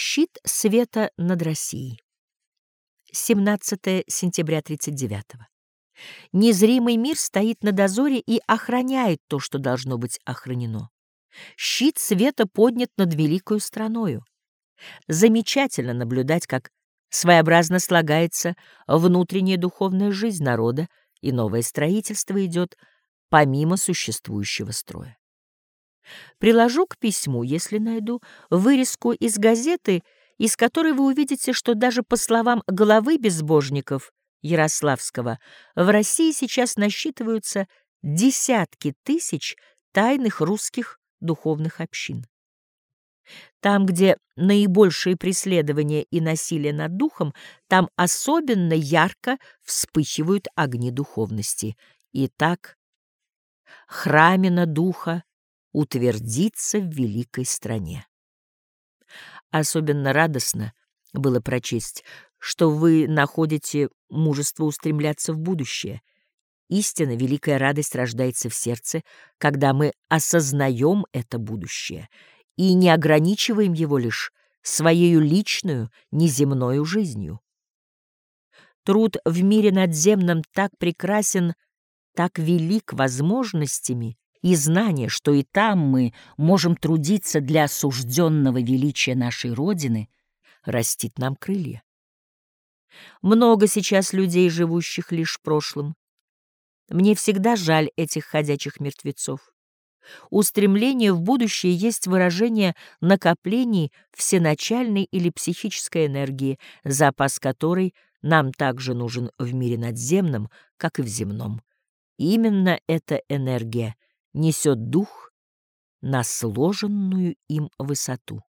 Щит света над Россией. 17 сентября 39 -го. Незримый мир стоит на дозоре и охраняет то, что должно быть охранено. Щит света поднят над великою страною. Замечательно наблюдать, как своеобразно слагается внутренняя духовная жизнь народа, и новое строительство идет помимо существующего строя. Приложу к письму, если найду, вырезку из газеты, из которой вы увидите, что даже по словам главы безбожников Ярославского в России сейчас насчитываются десятки тысяч тайных русских духовных общин. Там, где наибольшие преследования и насилие над духом, там особенно ярко вспыхивают огни духовности. И так храмина духа утвердиться в великой стране. Особенно радостно было прочесть, что вы находите мужество устремляться в будущее. Истинно великая радость рождается в сердце, когда мы осознаем это будущее и не ограничиваем его лишь своей личную, неземною жизнью. Труд в мире надземном так прекрасен, так велик возможностями, и знание, что и там мы можем трудиться для осужденного величия нашей Родины, растит нам крылья. Много сейчас людей, живущих лишь прошлым. Мне всегда жаль этих ходячих мертвецов. Устремление в будущее есть выражение накоплений всеначальной или психической энергии, запас которой нам также нужен в мире надземном, как и в земном. Именно эта энергия — несет дух на сложенную им высоту.